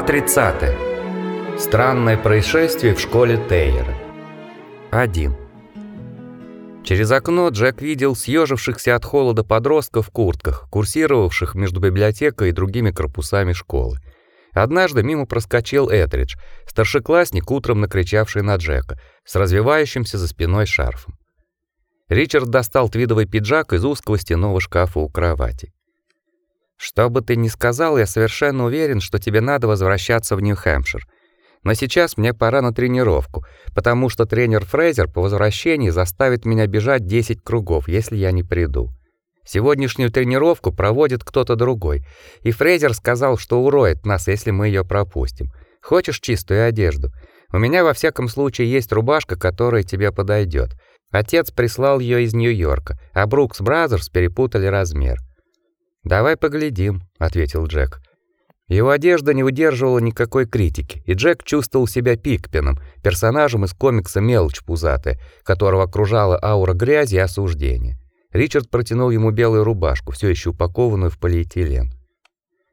Глава 30. Странное происшествие в школе Тейера. 1. Через окно Джек видел съежившихся от холода подростков в куртках, курсировавших между библиотекой и другими корпусами школы. Однажды мимо проскочил Этридж, старшеклассник, утром накричавший на Джека, с развивающимся за спиной шарфом. Ричард достал твидовый пиджак из узкого стенного шкафа у кровати. Что бы ты ни сказал, я совершенно уверен, что тебе надо возвращаться в Нью-Хэмпшир. Но сейчас мне пора на тренировку, потому что тренер Фрейзер по возвращении заставит меня бежать 10 кругов, если я не приду. Сегодняшнюю тренировку проводит кто-то другой, и Фрейзер сказал, что уроет нас, если мы ее пропустим. Хочешь чистую одежду? У меня во всяком случае есть рубашка, которая тебе подойдет. Отец прислал ее из Нью-Йорка, а Brooks Brothers перепутали размер. Давай поглядим, ответил Джек. Его одежда не выдерживала никакой критики, и Джек чувствовал себя Пикпеном, персонажем из комикса Мелочь пузатая, которого окружала аура грязи и осуждения. Ричард протянул ему белую рубашку, все еще упакованную в полиэтилен.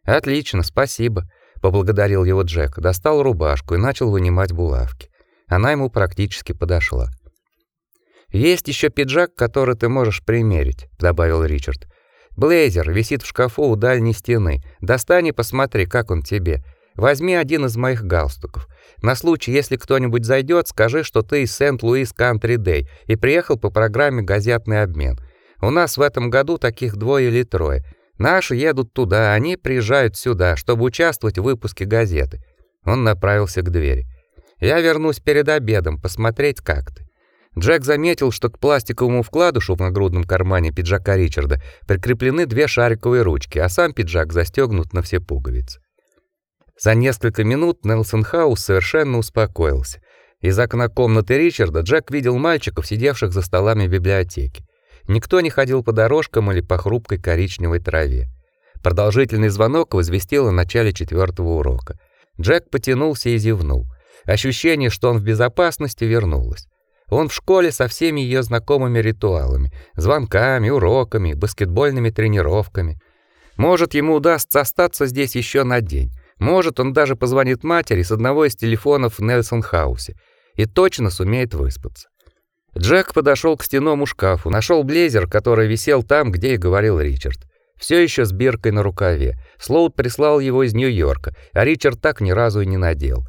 Отлично, спасибо, поблагодарил его Джек, достал рубашку и начал вынимать булавки. Она ему практически подошла. Есть еще пиджак, который ты можешь примерить, добавил Ричард. Блейзер висит в шкафу у дальней стены. Достань и посмотри, как он тебе. Возьми один из моих галстуков. На случай, если кто-нибудь зайдет, скажи, что ты из Сент-Луис Кантри Дэй и приехал по программе газетный обмен. У нас в этом году таких двое или трое. Наши едут туда, они приезжают сюда, чтобы участвовать в выпуске газеты. Он направился к двери. Я вернусь перед обедом посмотреть, как ты. Джек заметил, что к пластиковому вкладышу в нагрудном кармане пиджака Ричарда прикреплены две шариковые ручки, а сам пиджак застегнут на все пуговицы. За несколько минут Нелсон Хаус совершенно успокоился. Из окна комнаты Ричарда Джек видел мальчиков, сидевших за столами в библиотеке. Никто не ходил по дорожкам или по хрупкой коричневой траве. Продолжительный звонок возвестил о начале четвертого урока. Джек потянулся и зевнул. Ощущение, что он в безопасности, вернулось. Он в школе со всеми ее знакомыми ритуалами: звонками, уроками, баскетбольными тренировками. Может, ему удастся остаться здесь еще на день. Может, он даже позвонит матери с одного из телефонов в Нельсон-хаусе и точно сумеет выспаться. Джек подошел к стенному шкафу, нашел блейзер, который висел там, где и говорил Ричард. Все еще с биркой на рукаве. Слоут прислал его из Нью-Йорка, а Ричард так ни разу и не надел.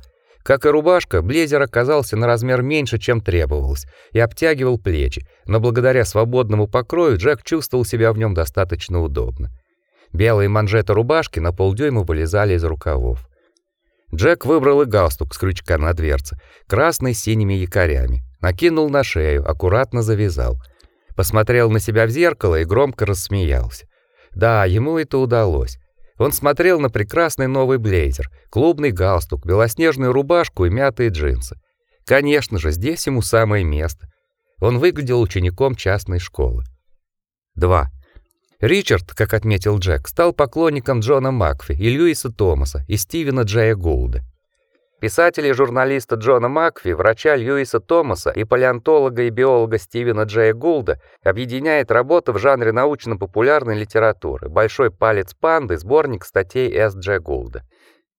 Как и рубашка, блейзер оказался на размер меньше, чем требовалось, и обтягивал плечи, но благодаря свободному покрою Джек чувствовал себя в нем достаточно удобно. Белые манжеты рубашки на полдюйма вылезали из рукавов. Джек выбрал и галстук с крючка на дверце, красный с синими якорями, накинул на шею, аккуратно завязал. Посмотрел на себя в зеркало и громко рассмеялся. Да, ему это удалось. Он смотрел на прекрасный новый блейзер, клубный галстук, белоснежную рубашку и мятые джинсы. Конечно же, здесь ему самое место. Он выглядел учеником частной школы. 2. Ричард, как отметил Джек, стал поклонником Джона Макфи и Льюиса Томаса и Стивена Джея Гулда. Писателя и журналиста Джона Макфи, врача Льюиса Томаса и палеонтолога и биолога Стивена Джея Гулда объединяет работа в жанре научно-популярной литературы «Большой палец панды» сборник статей С. Дж. Гулда.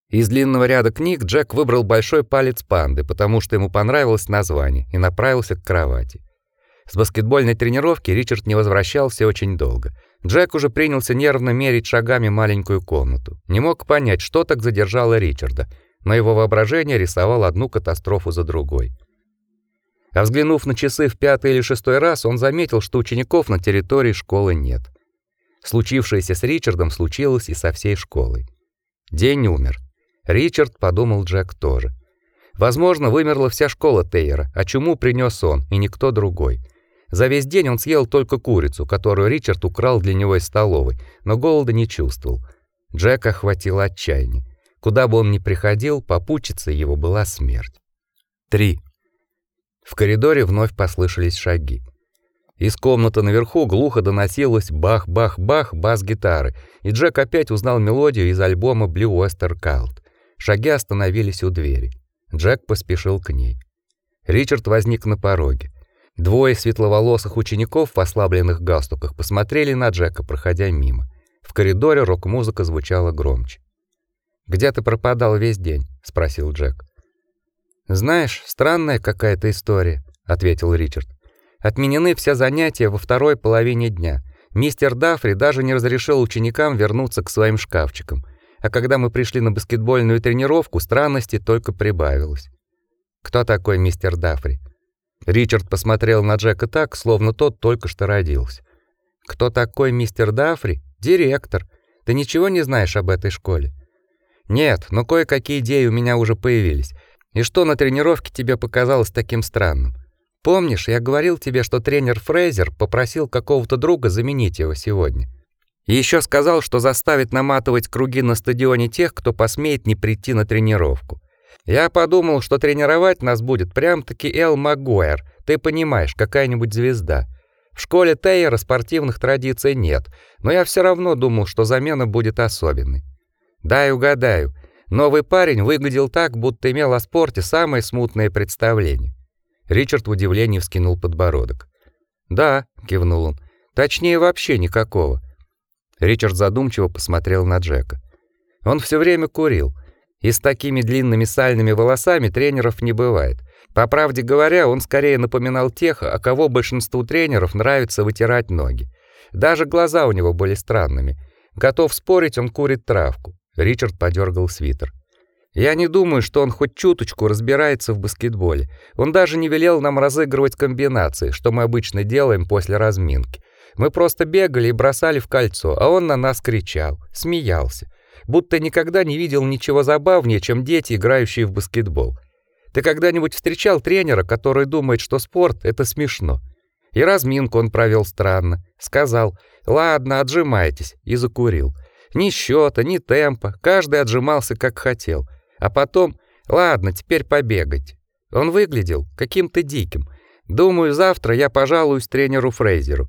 Из длинного ряда книг Джек выбрал «Большой палец панды», потому что ему понравилось название, и направился к кровати. С баскетбольной тренировки Ричард не возвращался очень долго. Джек уже принялся нервно мерить шагами маленькую комнату. Не мог понять, что так задержало Ричарда — но его воображение рисовало одну катастрофу за другой. А взглянув на часы в пятый или шестой раз, он заметил, что учеников на территории школы нет. Случившееся с Ричардом случилось и со всей школой. День умер. Ричард, подумал Джек тоже. Возможно, вымерла вся школа Тейера, а чему принес он и никто другой. За весь день он съел только курицу, которую Ричард украл для него из столовой, но голода не чувствовал. Джека охватило отчаяние. Куда бы он ни приходил, попутчицей его была смерть. 3. В коридоре вновь послышались шаги. Из комнаты наверху глухо доносилось бах-бах-бах бас-гитары, и Джек опять узнал мелодию из альбома Blue Oyster Cult. Шаги остановились у двери. Джек поспешил к ней. Ричард возник на пороге. Двое светловолосых учеников в ослабленных галстуках посмотрели на Джека, проходя мимо. В коридоре рок-музыка звучала громче. Где ты пропадал весь день? спросил Джек. Знаешь, странная какая-то история, ответил Ричард. Отменены все занятия во второй половине дня. Мистер Дафри даже не разрешил ученикам вернуться к своим шкафчикам. А когда мы пришли на баскетбольную тренировку, странностей только прибавилось. Кто такой мистер Дафри? Ричард посмотрел на Джека так, словно тот только что родился. Кто такой мистер Дафри? Директор. Ты ничего не знаешь об этой школе? Нет, но кое-какие идеи у меня уже появились. И что на тренировке тебе показалось таким странным? Помнишь, я говорил тебе, что тренер Фрейзер попросил какого-то друга заменить его сегодня? И еще сказал, что заставит наматывать круги на стадионе тех, кто посмеет не прийти на тренировку. Я подумал, что тренировать нас будет прям-таки Эл Магуайр. Ты понимаешь, какая-нибудь звезда. В школе Тейера спортивных традиций нет, но я все равно думал, что замена будет особенной. Дай угадаю. Новый парень выглядел так, будто имел о спорте самое смутное представление. Ричард в удивлении вскинул подбородок. "Да", кивнул он. "Точнее вообще никакого". Ричард задумчиво посмотрел на Джека. Он все время курил. И с такими длинными сальными волосами тренеров не бывает. По правде говоря, он скорее напоминал тех, о кого большинству тренеров нравится вытирать ноги. Даже глаза у него были странными. Готов спорить, он курит травку. Ричард подергал свитер. Я не думаю, что он хоть чуточку разбирается в баскетболе. Он даже не велел нам разыгрывать комбинации, что мы обычно делаем после разминки. Мы просто бегали и бросали в кольцо, а он на нас кричал, смеялся, будто никогда не видел ничего забавнее, чем дети, играющие в баскетбол. Ты когда-нибудь встречал тренера, который думает, что спорт это смешно? И разминку он провел странно, сказал: "Ладно, отжимайтесь", и закурил. Ни счета, ни темпа, каждый отжимался как хотел. А потом, ладно, теперь побегать. Он выглядел каким-то диким. Думаю, завтра я пожалуюсь тренеру Фрейзеру.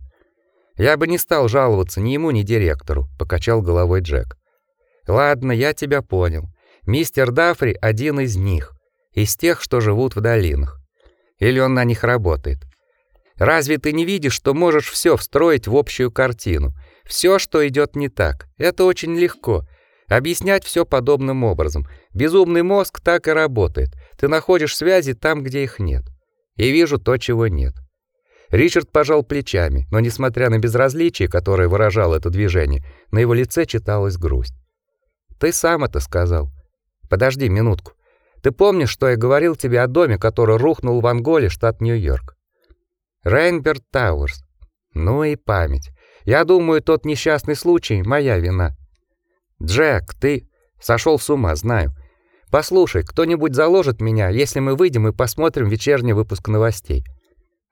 Я бы не стал жаловаться ни ему, ни директору, покачал головой Джек. Ладно, я тебя понял. Мистер Дафри один из них, из тех, что живут в долинах. Или он на них работает. Разве ты не видишь, что можешь все встроить в общую картину? Все, что идет не так. Это очень легко. Объяснять все подобным образом. Безумный мозг так и работает. Ты находишь связи там, где их нет. И вижу то, чего нет. Ричард пожал плечами, но несмотря на безразличие, которое выражало это движение, на его лице читалась грусть. Ты сам это сказал. Подожди минутку. Ты помнишь, что я говорил тебе о доме, который рухнул в Анголе, штат Нью-Йорк? Рейнберт Тауэрс. Ну и память. Я думаю, тот несчастный случай моя вина. Джек, ты сошел с ума, знаю. Послушай, кто-нибудь заложит меня, если мы выйдем и посмотрим вечерний выпуск новостей.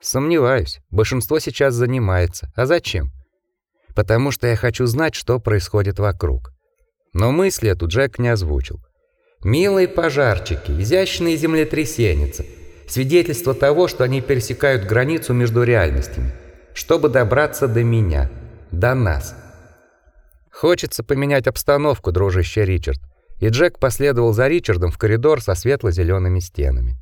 Сомневаюсь. Большинство сейчас занимается. А зачем? Потому что я хочу знать, что происходит вокруг. Но мысли эту Джек не озвучил. Милые пожарчики, изящные землетрясеницы, свидетельство того, что они пересекают границу между реальностями, чтобы добраться до меня, до нас. Хочется поменять обстановку, дружище Ричард. И Джек последовал за Ричардом в коридор со светло зелеными стенами.